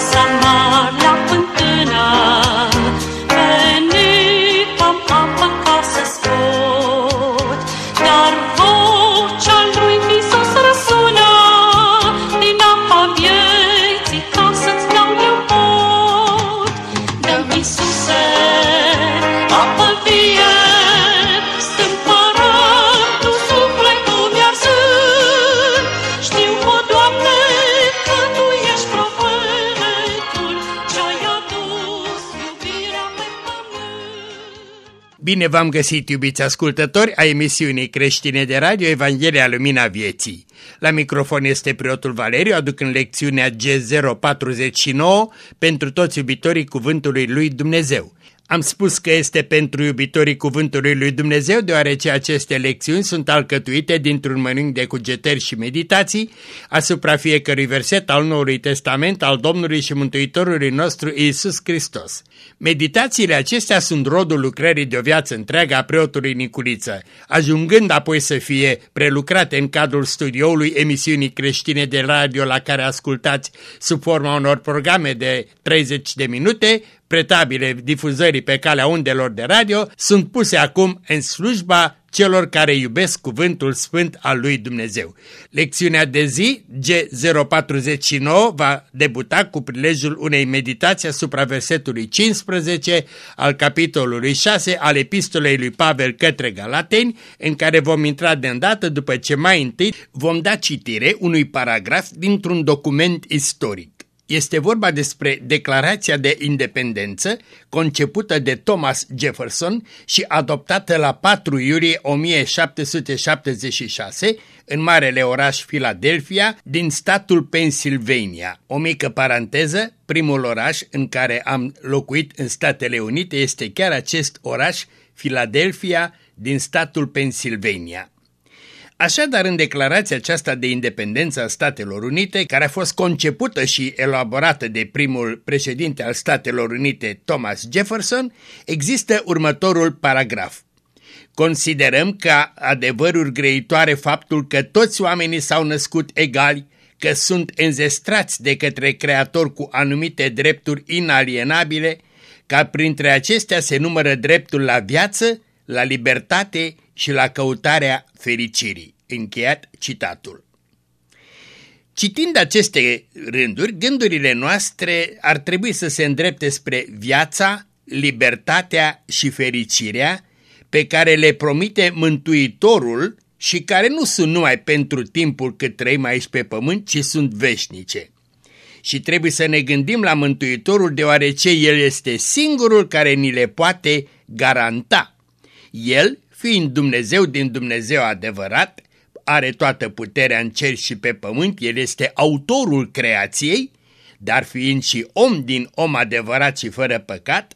casa Bine v-am găsit, iubiți ascultători, a emisiunii creștine de radio Evanghelia Lumina Vieții. La microfon este preotul Valeriu, aducând lecțiunea G049 pentru toți iubitorii Cuvântului Lui Dumnezeu. Am spus că este pentru iubitorii Cuvântului Lui Dumnezeu, deoarece aceste lecțiuni sunt alcătuite dintr-un mănânc de cugetări și meditații asupra fiecărui verset al Noului Testament al Domnului și Mântuitorului nostru Iisus Hristos. Meditațiile acestea sunt rodul lucrării de o viață întreagă a preotului Niculiță, ajungând apoi să fie prelucrate în cadrul studioului emisiunii creștine de radio la care ascultați sub forma unor programe de 30 de minute, pretabile difuzării pe calea undelor de radio, sunt puse acum în slujba celor care iubesc cuvântul sfânt al lui Dumnezeu. Lecțiunea de zi G049 va debuta cu prilejul unei meditații asupra versetului 15 al capitolului 6 al epistolei lui Pavel către Galateni, în care vom intra de îndată după ce mai întâi vom da citire unui paragraf dintr-un document istoric. Este vorba despre Declarația de Independență, concepută de Thomas Jefferson și adoptată la 4 iulie 1776 în marele oraș Philadelphia din statul Pennsylvania. O mică paranteză, primul oraș în care am locuit în Statele Unite este chiar acest oraș, Philadelphia, din statul Pennsylvania. Așadar, în declarația aceasta de independență a Statelor Unite, care a fost concepută și elaborată de primul președinte al Statelor Unite, Thomas Jefferson, există următorul paragraf. Considerăm ca adevăruri grăitoare faptul că toți oamenii s-au născut egali, că sunt înzestrați de către Creator cu anumite drepturi inalienabile, ca printre acestea se numără dreptul la viață, la libertate și la căutarea fericirii. Încheiat citatul. Citind aceste rânduri, gândurile noastre ar trebui să se îndrepte spre viața, libertatea și fericirea pe care le promite Mântuitorul și care nu sunt numai pentru timpul cât trăim aici pe pământ, ci sunt veșnice. Și trebuie să ne gândim la Mântuitorul deoarece El este singurul care ni le poate garanta. El, fiind Dumnezeu din Dumnezeu adevărat, are toată puterea în cer și pe pământ, El este autorul creației, dar fiind și om din om adevărat și fără păcat,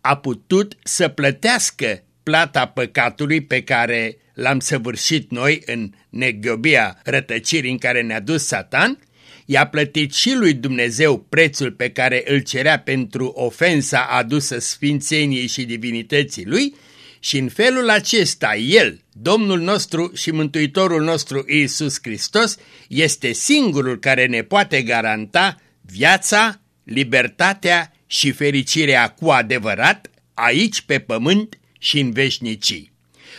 a putut să plătească plata păcatului pe care l-am săvârșit noi în neghiobia rătăcirii în care ne-a dus Satan, i-a plătit și lui Dumnezeu prețul pe care îl cerea pentru ofensa adusă sfințeniei și divinității lui și în felul acesta El, Domnul nostru și Mântuitorul nostru Iisus Hristos, este singurul care ne poate garanta viața, libertatea și fericirea cu adevărat aici pe pământ și în veșnicii.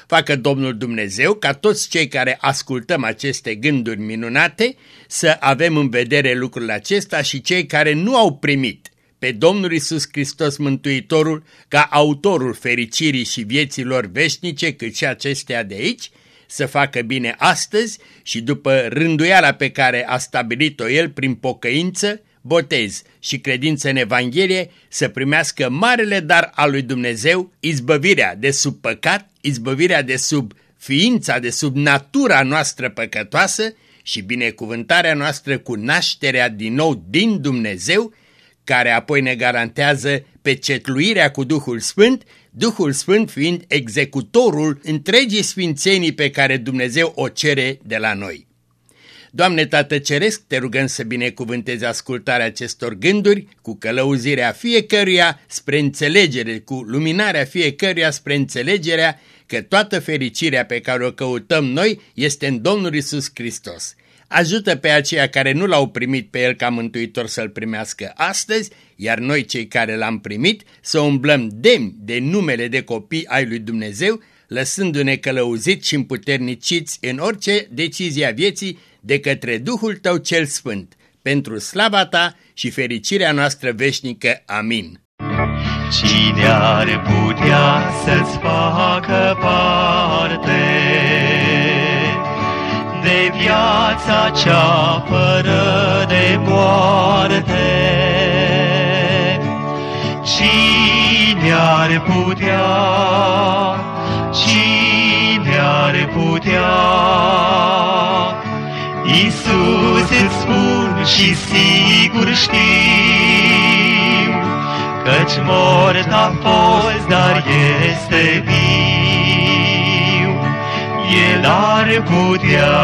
Facă Domnul Dumnezeu ca toți cei care ascultăm aceste gânduri minunate să avem în vedere lucrul acesta și cei care nu au primit pe Domnul Isus Hristos Mântuitorul ca autorul fericirii și vieților veșnice, cât și acestea de aici, să facă bine astăzi și după rânduiala pe care a stabilit-o el prin pocăință, botez și credință în Evanghelie, să primească marele dar al lui Dumnezeu, izbăvirea de sub păcat, izbăvirea de sub ființa, de sub natura noastră păcătoasă și binecuvântarea noastră cu nașterea din nou din Dumnezeu, care apoi ne garantează pecetluirea cu Duhul Sfânt, Duhul Sfânt fiind executorul întregii sfințenii pe care Dumnezeu o cere de la noi. Doamne Tată Ceresc, te rugăm să binecuvântezi ascultarea acestor gânduri cu călăuzirea fiecăruia spre înțelegere, cu luminarea fiecăruia spre înțelegerea că toată fericirea pe care o căutăm noi este în Domnul Isus Hristos. Ajută pe aceia care nu l-au primit pe El ca mântuitor să-L primească astăzi, iar noi cei care l-am primit să umblăm demni de numele de copii ai lui Dumnezeu, lăsându-ne călăuziți și împuterniciți în orice decizie a vieții de către Duhul Tău cel Sfânt, pentru slava Ta și fericirea noastră veșnică. Amin. Cine ar putea să-ți facă parte de viața cea fără de moarte? Cine ar putea, cine ar putea? Iisus îți spun și sigur știu, Căci mort a fost, dar este viu. El ar putea,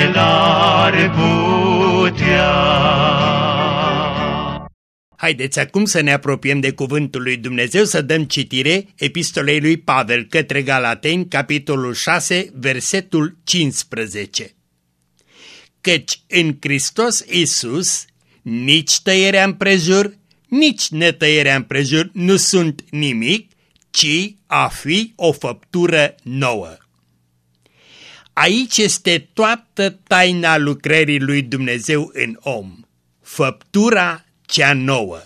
El ar putea. Haideți acum să ne apropiem de cuvântul lui Dumnezeu să dăm citire epistolei lui Pavel către Galateni, capitolul 6, versetul 15. Căci în Hristos Isus nici tăierea împrejur, nici netăierea împrejur nu sunt nimic, ci a fi o făptură nouă. Aici este toată taina lucrării lui Dumnezeu în om, făptura cea nouă.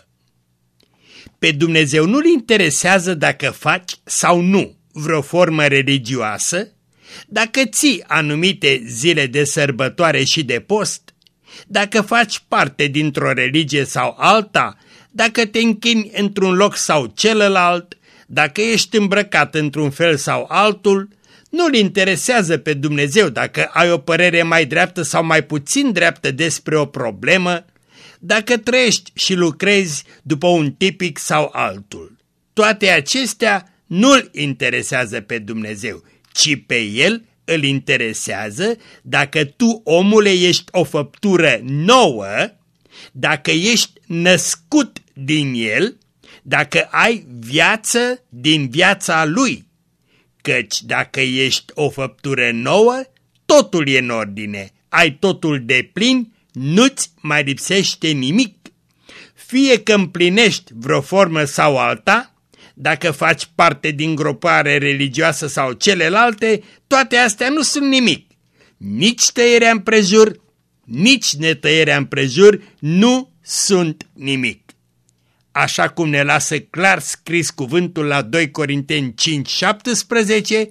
Pe Dumnezeu nu-L interesează dacă faci sau nu vreo formă religioasă, dacă ții anumite zile de sărbătoare și de post, dacă faci parte dintr-o religie sau alta, dacă te închini într-un loc sau celălalt, dacă ești îmbrăcat într-un fel sau altul, nu-L interesează pe Dumnezeu dacă ai o părere mai dreaptă sau mai puțin dreaptă despre o problemă, dacă trăiești și lucrezi după un tipic sau altul. Toate acestea nu-L interesează pe Dumnezeu, ci pe El îl interesează dacă tu, omule, ești o făptură nouă, dacă ești născut din El, dacă ai viață din viața Lui. Căci dacă ești o făptură nouă, totul e în ordine, ai totul de plin, nu-ți mai lipsește nimic. Fie că împlinești vreo formă sau alta, dacă faci parte din gropare religioasă sau celelalte, toate astea nu sunt nimic. Nici tăierea împrejur, nici netăierea împrejur nu sunt nimic. Așa cum ne lasă clar scris cuvântul la 2 Corinteni 5, 17,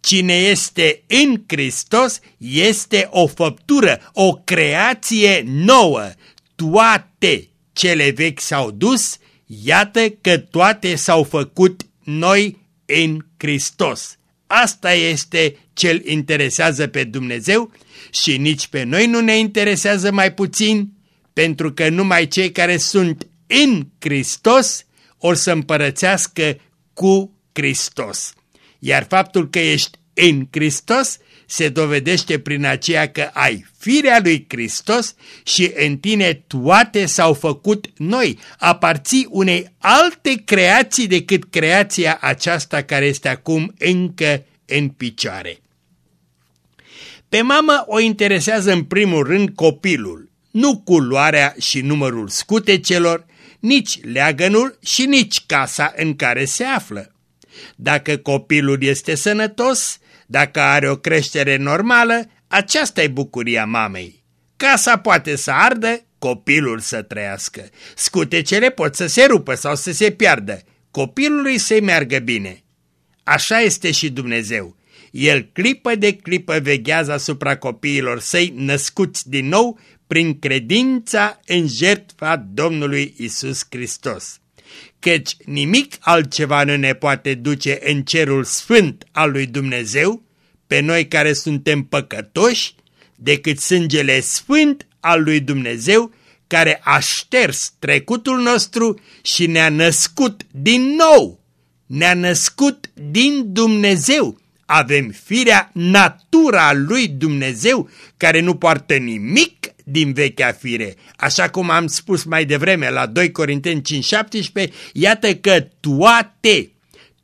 cine este în Hristos este o făptură, o creație nouă. Toate cele vechi s-au dus, Iată că toate s-au făcut noi în Hristos. Asta este ce-L interesează pe Dumnezeu și nici pe noi nu ne interesează mai puțin, pentru că numai cei care sunt în Hristos or să împărățească cu Hristos. Iar faptul că ești în Hristos se dovedește prin aceea că ai firea lui Hristos și în tine toate s-au făcut noi, aparții unei alte creații decât creația aceasta care este acum încă în picioare. Pe mamă o interesează în primul rând copilul, nu culoarea și numărul scutecelor, nici leagănul și nici casa în care se află. Dacă copilul este sănătos, dacă are o creștere normală, aceasta e bucuria mamei. Casa poate să ardă, copilul să trăiască. Scutecele pot să se rupă sau să se piardă, copilului să-i meargă bine. Așa este și Dumnezeu. El clipă de clipă veghează asupra copiilor săi născuți din nou prin credința în jertfa Domnului Isus Hristos. Căci nimic altceva nu ne poate duce în cerul sfânt al lui Dumnezeu, pe noi care suntem păcătoși, decât sângele sfânt al lui Dumnezeu, care a șters trecutul nostru și ne-a născut din nou. Ne-a născut din Dumnezeu. Avem firea, natura lui Dumnezeu, care nu poartă nimic din vechea fire. Așa cum am spus mai devreme la 2 Corinteni 5:17, iată că toate,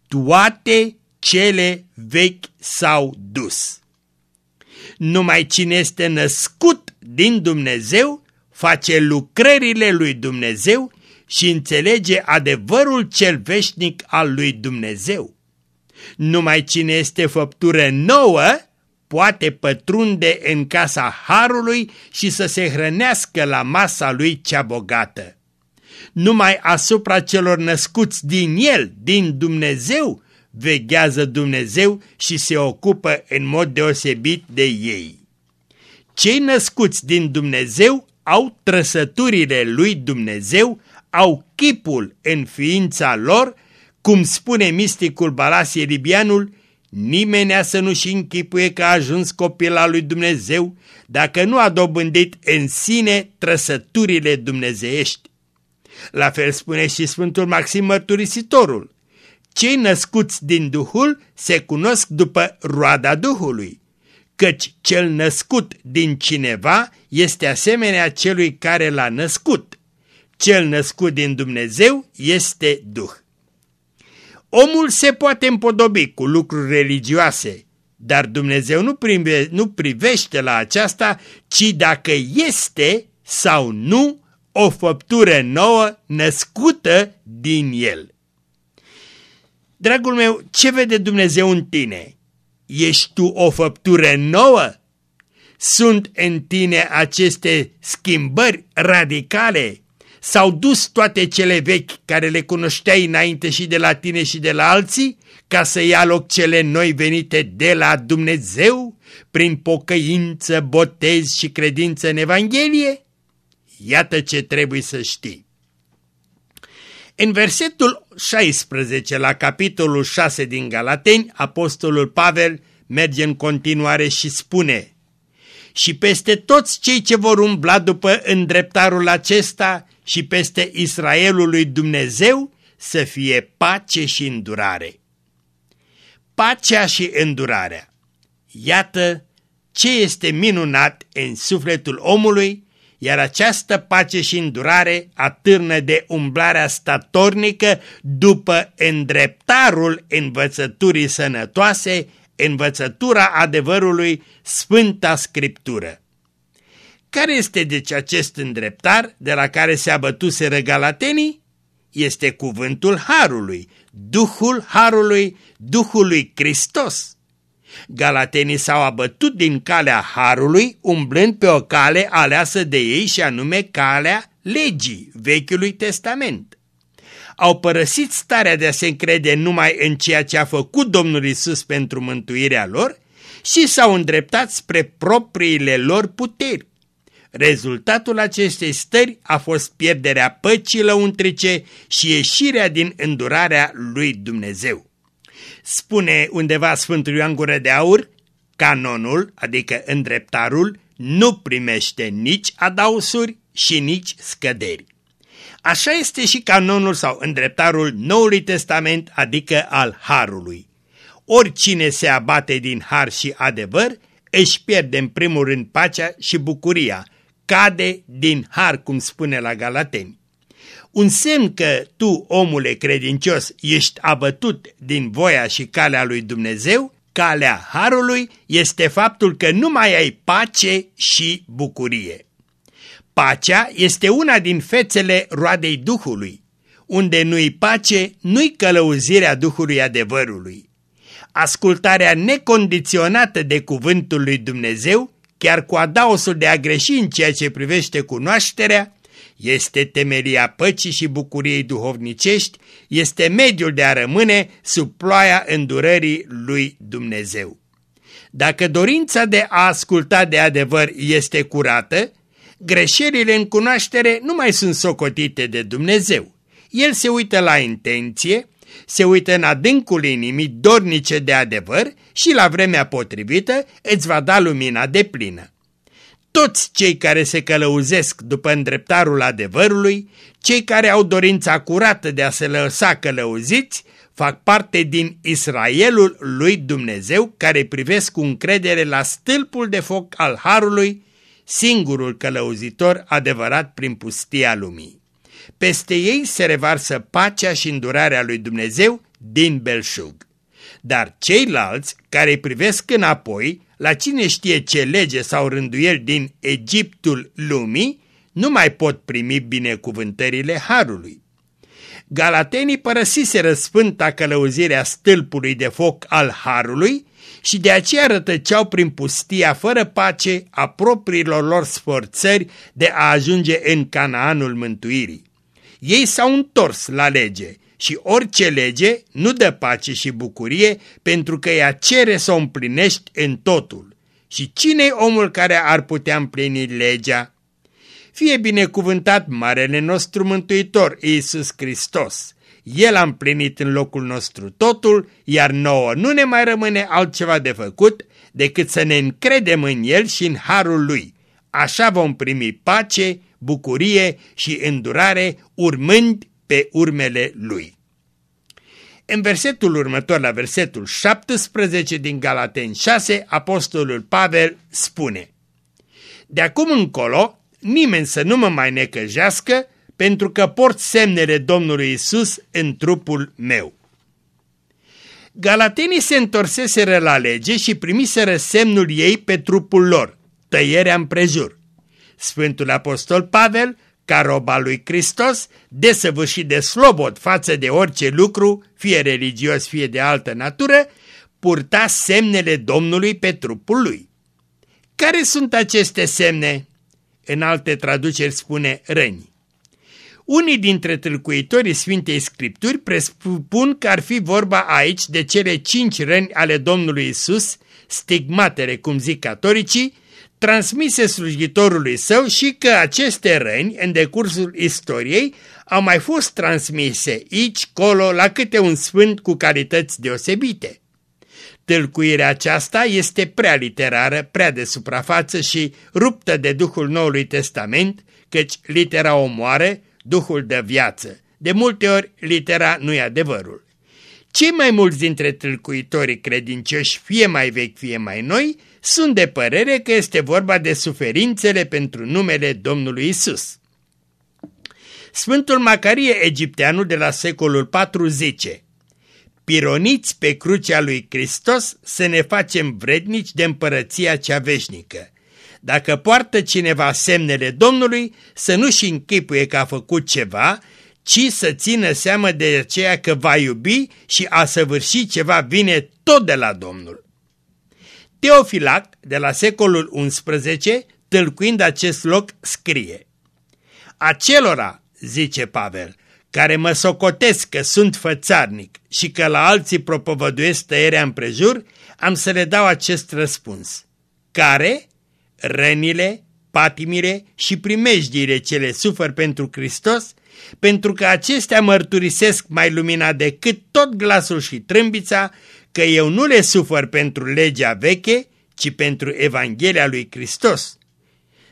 toate cele vechi s-au dus. Numai cine este născut din Dumnezeu face lucrările lui Dumnezeu și înțelege adevărul cel veșnic al lui Dumnezeu. Numai cine este făptură nouă poate pătrunde în casa Harului și să se hrănească la masa lui cea bogată. Numai asupra celor născuți din el, din Dumnezeu, veghează Dumnezeu și se ocupă în mod deosebit de ei. Cei născuți din Dumnezeu au trăsăturile lui Dumnezeu, au chipul în ființa lor, cum spune misticul Balasie Libianul, nimenea să nu-și închipuie că a ajuns copil al lui Dumnezeu dacă nu a dobândit în sine trăsăturile dumnezeiești. La fel spune și Sfântul Maxim Mărturisitorul. Cei născuți din Duhul se cunosc după roada Duhului, căci cel născut din cineva este asemenea celui care l-a născut. Cel născut din Dumnezeu este Duh. Omul se poate împodobi cu lucruri religioase, dar Dumnezeu nu, prime, nu privește la aceasta, ci dacă este sau nu o făptură nouă născută din el. Dragul meu, ce vede Dumnezeu în tine? Ești tu o făptură nouă? Sunt în tine aceste schimbări radicale? S-au dus toate cele vechi care le cunoșteai înainte și de la tine și de la alții, ca să ia loc cele noi venite de la Dumnezeu, prin pocăință, botez și credință în Evanghelie? Iată ce trebuie să știi. În versetul 16 la capitolul 6 din Galateni, apostolul Pavel merge în continuare și spune Și peste toți cei ce vor umbla după îndreptarul acesta și peste Israelul lui Dumnezeu să fie pace și îndurare. Pacea și îndurarea. Iată ce este minunat în sufletul omului iar această pace și îndurare atârnă de umblarea statornică după îndreptarul învățăturii sănătoase, învățătura adevărului, Sfânta Scriptură. Care este deci acest îndreptar de la care se abătuse galatenii? Este cuvântul Harului, Duhul Harului, Duhul lui Hristos. Galatenii s-au abătut din calea Harului, umblând pe o cale aleasă de ei și anume calea legii Vechiului Testament. Au părăsit starea de a se încrede numai în ceea ce a făcut Domnul Isus pentru mântuirea lor și s-au îndreptat spre propriile lor puteri. Rezultatul acestei stări a fost pierderea păcii lăuntrice și ieșirea din îndurarea lui Dumnezeu. Spune undeva Sfântul Ioan Gură de Aur, canonul, adică îndreptarul, nu primește nici adausuri și nici scăderi. Așa este și canonul sau îndreptarul Noului Testament, adică al Harului. Oricine se abate din har și adevăr, își pierde în primul rând pacea și bucuria, cade din har, cum spune la Galateni. Un semn că tu, omule credincios, ești abătut din voia și calea lui Dumnezeu, calea Harului, este faptul că nu mai ai pace și bucurie. Pacea este una din fețele roadei Duhului. Unde nu-i pace, nu-i călăuzirea Duhului adevărului. Ascultarea necondiționată de cuvântul lui Dumnezeu, chiar cu adaosul de a greși în ceea ce privește cunoașterea, este temelia păcii și bucuriei duhovnicești, este mediul de a rămâne sub ploaia îndurării lui Dumnezeu. Dacă dorința de a asculta de adevăr este curată, greșelile în cunoaștere nu mai sunt socotite de Dumnezeu. El se uită la intenție, se uită în adâncul inimii dornice de adevăr și la vremea potrivită îți va da lumina de plină toți cei care se călăuzesc după îndreptarul adevărului, cei care au dorința curată de a se lăsa călăuziți, fac parte din Israelul lui Dumnezeu care privesc cu încredere la stâlpul de foc al Harului, singurul călăuzitor adevărat prin pustia lumii. Peste ei se revarsă pacea și îndurarea lui Dumnezeu din belșug. Dar ceilalți care privesc înapoi, la cine știe ce lege sau rânduieli din Egiptul lumii, nu mai pot primi binecuvântările Harului. Galatenii părăsiseră sfânta călăuzirea stâlpului de foc al Harului și de aceea rătăceau prin pustia fără pace a propriilor lor sforțări de a ajunge în Canaanul mântuirii. Ei s-au întors la lege și orice lege nu dă pace și bucurie pentru că ea cere să o împlinești în totul. Și cine e omul care ar putea împlini legea? Fie binecuvântat Marele nostru Mântuitor, Iisus Hristos. El a împlinit în locul nostru totul, iar nouă nu ne mai rămâne altceva de făcut decât să ne încredem în El și în Harul Lui. Așa vom primi pace, bucurie și îndurare urmând pe urmele Lui. În versetul următor, la versetul 17 din Galaten 6, apostolul Pavel spune De acum încolo, nimeni să nu mă mai necăjească, pentru că port semnele Domnului Isus în trupul meu. Galatenii se întorseseră la lege și primiseră semnul ei pe trupul lor, tăierea împrejur. Sfântul Apostol Pavel, ca roba lui Hristos, desăvârșit de slobod față de orice lucru, fie religios, fie de altă natură, purta semnele Domnului pe trupul lui. Care sunt aceste semne? în alte traduceri spune răni. Unii dintre tâlcuitorii Sfintei Scripturi presupun că ar fi vorba aici de cele cinci răni ale Domnului Isus, stigmatele, cum zic catoricii, transmise slujitorului său și că aceste răni, în decursul istoriei, au mai fost transmise aici, colo, la câte un sfânt cu calități deosebite. Tâlcuirea aceasta este prea literară, prea de suprafață și ruptă de Duhul Noului Testament, căci litera omoară, Duhul de viață. De multe ori, litera nu e adevărul. Cei mai mulți dintre tâlcuitorii credincioși, fie mai vechi, fie mai noi, sunt de părere că este vorba de suferințele pentru numele Domnului Isus. Sfântul Macarie Egipteanul de la secolul 4 zice pironiți pe crucea lui Hristos să ne facem vrednici de împărăția cea veșnică. Dacă poartă cineva semnele Domnului, să nu-și închipuie că a făcut ceva, ci să țină seamă de aceea că va iubi și a săvârși ceva vine tot de la Domnul. Teofilact, de la secolul XI, tâlcuind acest loc, scrie Acelora, zice Pavel, care mă socotesc că sunt fățarnic și că la alții propovăduiesc tăierea împrejur, am să le dau acest răspuns. Care? Rănile, patimile și primejdiile ce le sufăr pentru Hristos, pentru că acestea mărturisesc mai lumina decât tot glasul și trâmbița, că eu nu le sufăr pentru legea veche, ci pentru Evanghelia lui Hristos.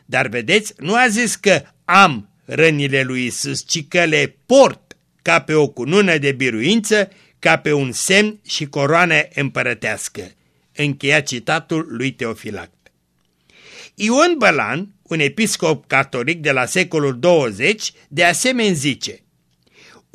Dar vedeți, nu a zis că am rănile lui Isus, ci că le port ca pe o cunună de biruință, ca pe un semn și coroană împărătească. Încheia citatul lui Teofilact. Ion Bălan, un episcop catolic de la secolul 20, de asemenea zice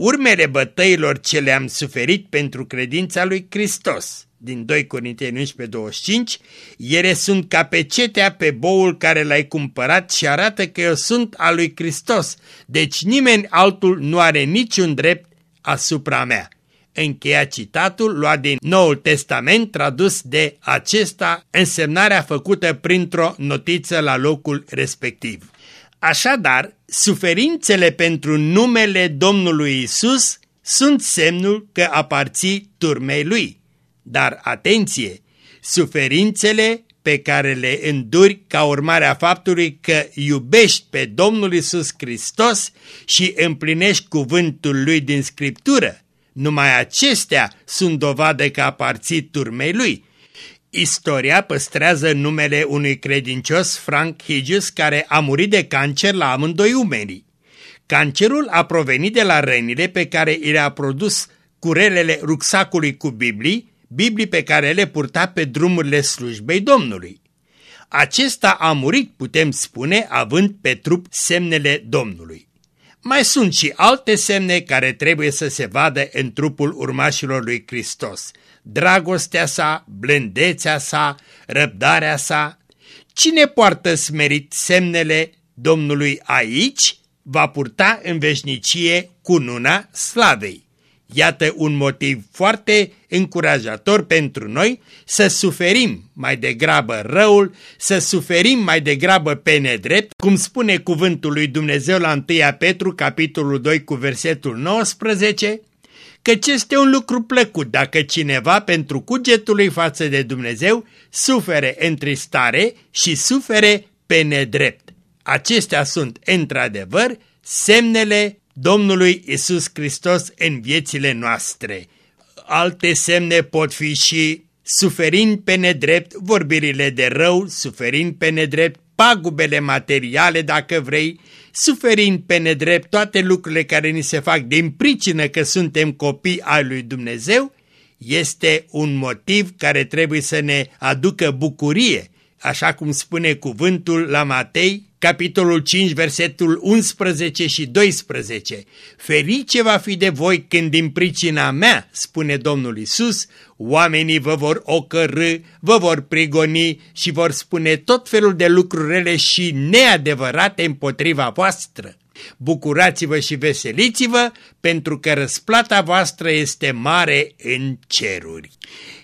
Urmele bătăilor ce le-am suferit pentru credința lui Hristos, din 2 Corinteni 11, 25, ele sunt ca pe cetea pe boul care l-ai cumpărat și arată că eu sunt al lui Hristos, deci nimeni altul nu are niciun drept asupra mea. Încheia citatul luat din Noul Testament tradus de acesta însemnarea făcută printr-o notiță la locul respectiv. Așadar, suferințele pentru numele Domnului Isus sunt semnul că aparții turmei lui. Dar atenție, suferințele pe care le înduri ca urmare a faptului că iubești pe Domnul Isus Hristos și împlinești cuvântul lui din Scriptură, numai acestea sunt dovadă că aparții turmei lui. Istoria păstrează numele unui credincios, Frank Hughes, care a murit de cancer la amândoi umerii. Cancerul a provenit de la rănile pe care i le-a produs curelele rucsacului cu Biblii, Biblii pe care le purta pe drumurile slujbei Domnului. Acesta a murit, putem spune, având pe trup semnele Domnului. mai sunt și alte semne care trebuie să se vadă în trupul urmașilor lui Hristos. Dragostea sa, blândețea sa, răbdarea sa. Cine poartă smerit semnele Domnului aici, va purta în veșnicie cununa slavei. Iată un motiv foarte încurajator pentru noi să suferim mai degrabă răul, să suferim mai degrabă pe nedrept, cum spune cuvântul lui Dumnezeu la 1 Petru, capitolul 2 cu versetul 19, căci este un lucru plăcut dacă cineva pentru cugetul lui față de Dumnezeu sufere întristare și sufere pe nedrept. Acestea sunt, într-adevăr, semnele Domnului Isus Hristos în viețile noastre. Alte semne pot fi și suferind pe nedrept vorbirile de rău, suferind pe nedrept pagubele materiale, dacă vrei, suferind pe nedrept toate lucrurile care ni se fac din pricină că suntem copii ai lui Dumnezeu, este un motiv care trebuie să ne aducă bucurie, așa cum spune cuvântul la Matei, capitolul 5, versetul 11 și 12. Ferice va fi de voi când din pricina mea, spune Domnul Isus, oamenii vă vor ocărâ, vă vor prigoni și vor spune tot felul de lucruri rele și neadevărate împotriva voastră. Bucurați-vă și veseliți-vă, pentru că răsplata voastră este mare în ceruri.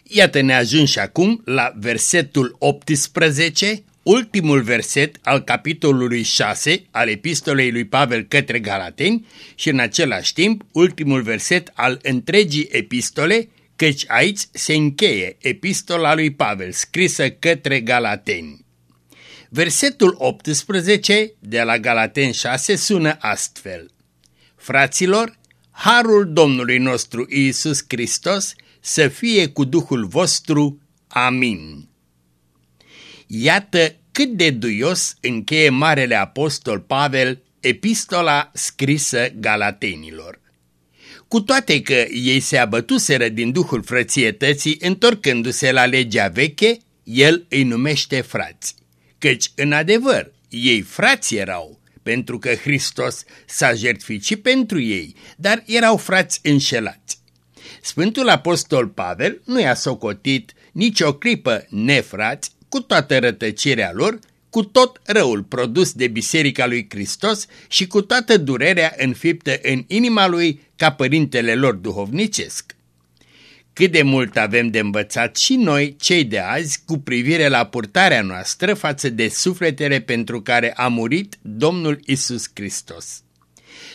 Iată ne ajungi acum la versetul 18, ultimul verset al capitolului 6 al epistolei lui Pavel către Galateni și în același timp ultimul verset al întregii epistole, căci aici se încheie epistola lui Pavel scrisă către Galateni. Versetul 18 de la Galaten 6 sună astfel. Fraților, harul Domnului nostru Iisus Hristos să fie cu Duhul vostru. Amin. Iată cât de duios încheie Marele Apostol Pavel epistola scrisă Galatenilor. Cu toate că ei se abătuseră din duhul frățietății, întorcându-se la legea veche, el îi numește frați. Căci, în adevăr, ei frați erau, pentru că Hristos s-a jertfit și pentru ei, dar erau frați înșelați. Sfântul Apostol Pavel nu i-a socotit nicio clipă nefrați, cu toată rătăcirea lor, cu tot răul produs de Biserica lui Hristos și cu toată durerea înfiptă în inima lui ca părintele lor duhovnicesc. Cât de mult avem de învățat și noi, cei de azi, cu privire la purtarea noastră față de sufletele pentru care a murit Domnul Isus Hristos.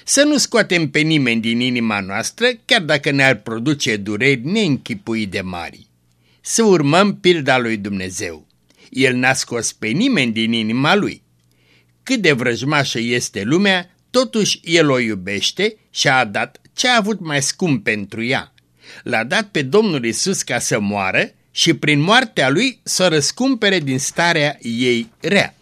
Să nu scoatem pe nimeni din inima noastră, chiar dacă ne-ar produce dureri neînchipui de mari. Să urmăm pilda lui Dumnezeu. El n-a scos pe nimeni din inima lui. Cât de vrăjmașă este lumea, totuși el o iubește și a dat ce a avut mai scump pentru ea. L-a dat pe Domnul Isus ca să moară și prin moartea lui să răscumpere din starea ei rea.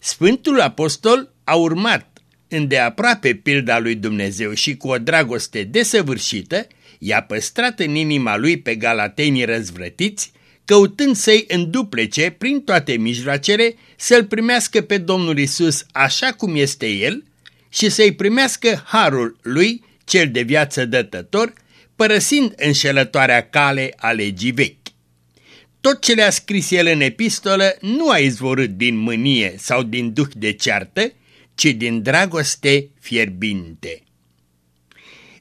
Sfântul Apostol a urmat îndeaproape pilda lui Dumnezeu și cu o dragoste desăvârșită, i-a păstrat în inima lui pe galatenii răzvrătiți, căutând să-i înduplece prin toate mijloacele să-L primească pe Domnul Isus așa cum este El și să-i primească harul lui, cel de viață dătător, părăsind înșelătoarea cale a legii vechi. Tot ce le-a scris el în epistolă nu a izvorât din mânie sau din duh de ceartă, ci din dragoste fierbinte.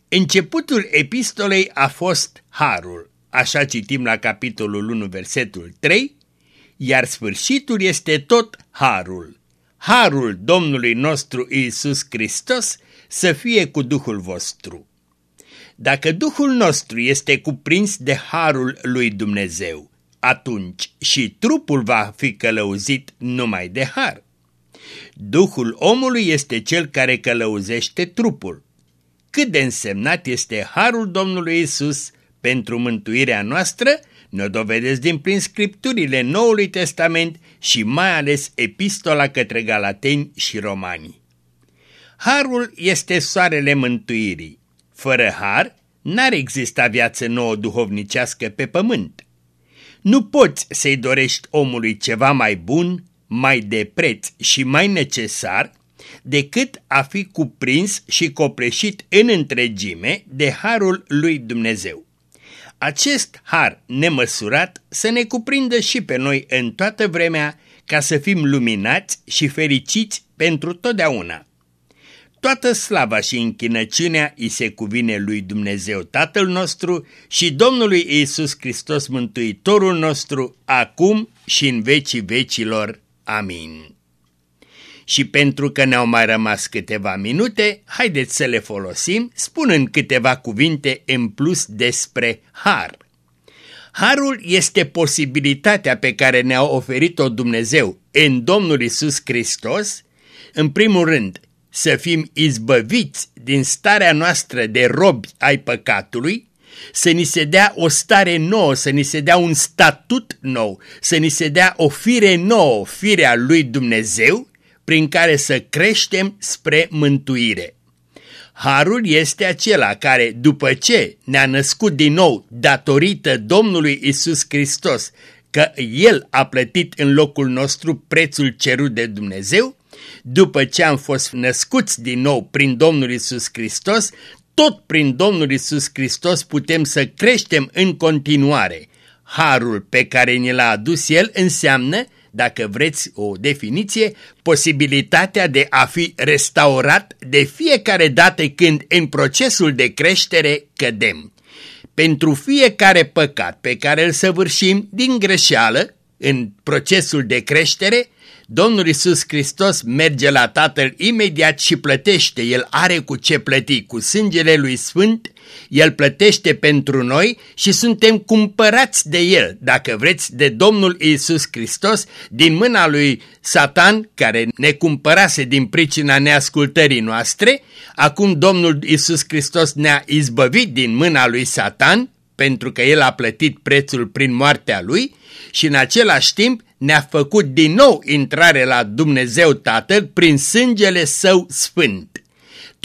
Începutul epistolei a fost harul, așa citim la capitolul 1, versetul 3, iar sfârșitul este tot harul. Harul Domnului nostru Iisus Hristos să fie cu Duhul vostru. Dacă Duhul nostru este cuprins de harul lui Dumnezeu, atunci și trupul va fi călăuzit numai de har. Duhul omului este cel care călăuzește trupul. Cât de însemnat este harul Domnului Isus pentru mântuirea noastră, ne dovedesc din plin scripturile Noului Testament și mai ales epistola către Galateni și Romani. Harul este soarele mântuirii. Fără har, n-ar exista viață nouă duhovnicească pe pământ. Nu poți să-i dorești omului ceva mai bun, mai de preț și mai necesar decât a fi cuprins și copleșit în întregime de harul lui Dumnezeu. Acest har nemăsurat să ne cuprindă și pe noi în toată vremea ca să fim luminați și fericiți pentru totdeauna. Toată slava și închinăciunea îi se cuvine lui Dumnezeu Tatăl nostru și Domnului Iisus Hristos Mântuitorul nostru, acum și în vecii vecilor. Amin. Și pentru că ne-au mai rămas câteva minute, haideți să le folosim spunând câteva cuvinte în plus despre har. Harul este posibilitatea pe care ne-a oferit-o Dumnezeu în Domnul Isus Hristos, în primul rând, să fim izbăviți din starea noastră de robi ai păcatului, să ni se dea o stare nouă, să ni se dea un statut nou, să ni se dea o fire nouă, firea lui Dumnezeu, prin care să creștem spre mântuire. Harul este acela care, după ce ne-a născut din nou datorită Domnului Isus Hristos, că El a plătit în locul nostru prețul cerut de Dumnezeu, după ce am fost născuți din nou prin Domnul Isus Hristos, tot prin Domnul Isus Hristos putem să creștem în continuare. Harul pe care ni l-a adus El înseamnă dacă vreți o definiție, posibilitatea de a fi restaurat de fiecare dată când în procesul de creștere cădem. Pentru fiecare păcat pe care îl săvârșim din greșeală în procesul de creștere, Domnul Isus Hristos merge la Tatăl imediat și plătește. El are cu ce plăti, cu sângele lui Sfânt, El plătește pentru noi și suntem cumpărați de El, dacă vreți, de Domnul Isus Hristos, din mâna lui Satan, care ne cumpărase din pricina neascultării noastre. Acum Domnul Isus Hristos ne-a izbăvit din mâna lui Satan, pentru că El a plătit prețul prin moartea Lui și în același timp ne-a făcut din nou intrare la Dumnezeu Tatăl prin sângele Său sfânt.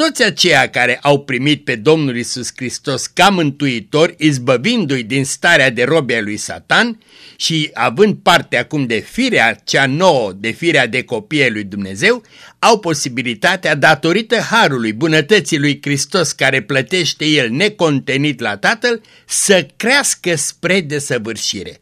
Toți aceia care au primit pe Domnul Isus Hristos ca mântuitor, izbăvindu-i din starea de robe lui Satan și având parte acum de firea cea nouă, de firea de copie lui Dumnezeu, au posibilitatea, datorită harului, bunătății lui Hristos care plătește el necontenit la Tatăl, să crească spre desăvârșire.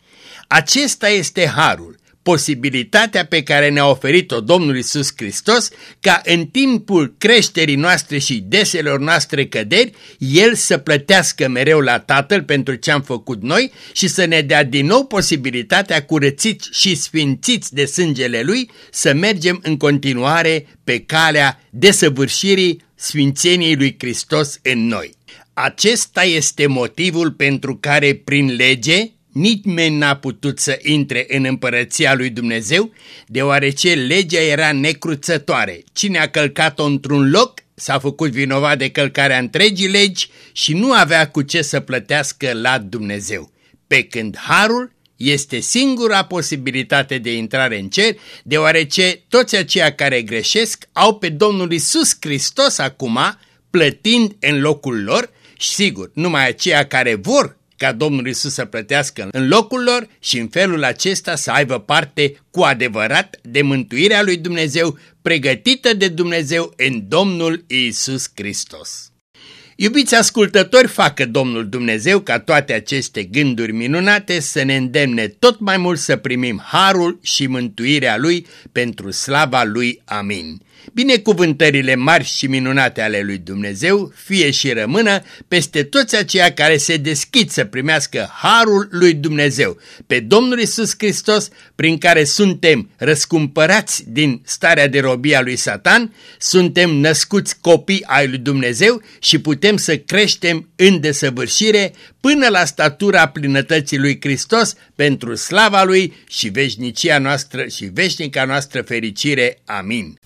Acesta este harul posibilitatea pe care ne-a oferit-o Domnul Isus Hristos ca în timpul creșterii noastre și deselor noastre căderi, El să plătească mereu la Tatăl pentru ce am făcut noi și să ne dea din nou posibilitatea curățiți și sfințiți de sângele Lui să mergem în continuare pe calea desăvârșirii sfințeniei lui Hristos în noi. Acesta este motivul pentru care prin lege nimeni n-a putut să intre în împărăția lui Dumnezeu, deoarece legea era necruțătoare. Cine a călcat-o într-un loc s-a făcut vinovat de călcarea întregii legi și nu avea cu ce să plătească la Dumnezeu. Pe când harul este singura posibilitate de intrare în cer, deoarece toți aceia care greșesc au pe Domnul Isus Hristos acum plătind în locul lor și sigur, numai aceia care vor ca Domnul Isus să plătească în locul lor și în felul acesta să aibă parte cu adevărat de mântuirea lui Dumnezeu pregătită de Dumnezeu în Domnul Isus Hristos. Iubiți ascultători, facă Domnul Dumnezeu ca toate aceste gânduri minunate să ne îndemne tot mai mult să primim harul și mântuirea Lui pentru slava Lui. Amin. Binecuvântările mari și minunate ale lui Dumnezeu fie și rămână peste toți aceia care se deschid să primească harul lui Dumnezeu, pe Domnul Isus Hristos, prin care suntem răscumpărați din starea de robia lui Satan, suntem născuți copii ai lui Dumnezeu și putem să creștem în desăvârșire până la statura plinătății lui Hristos pentru slava lui și veșnicia noastră și veșnica noastră fericire. Amin.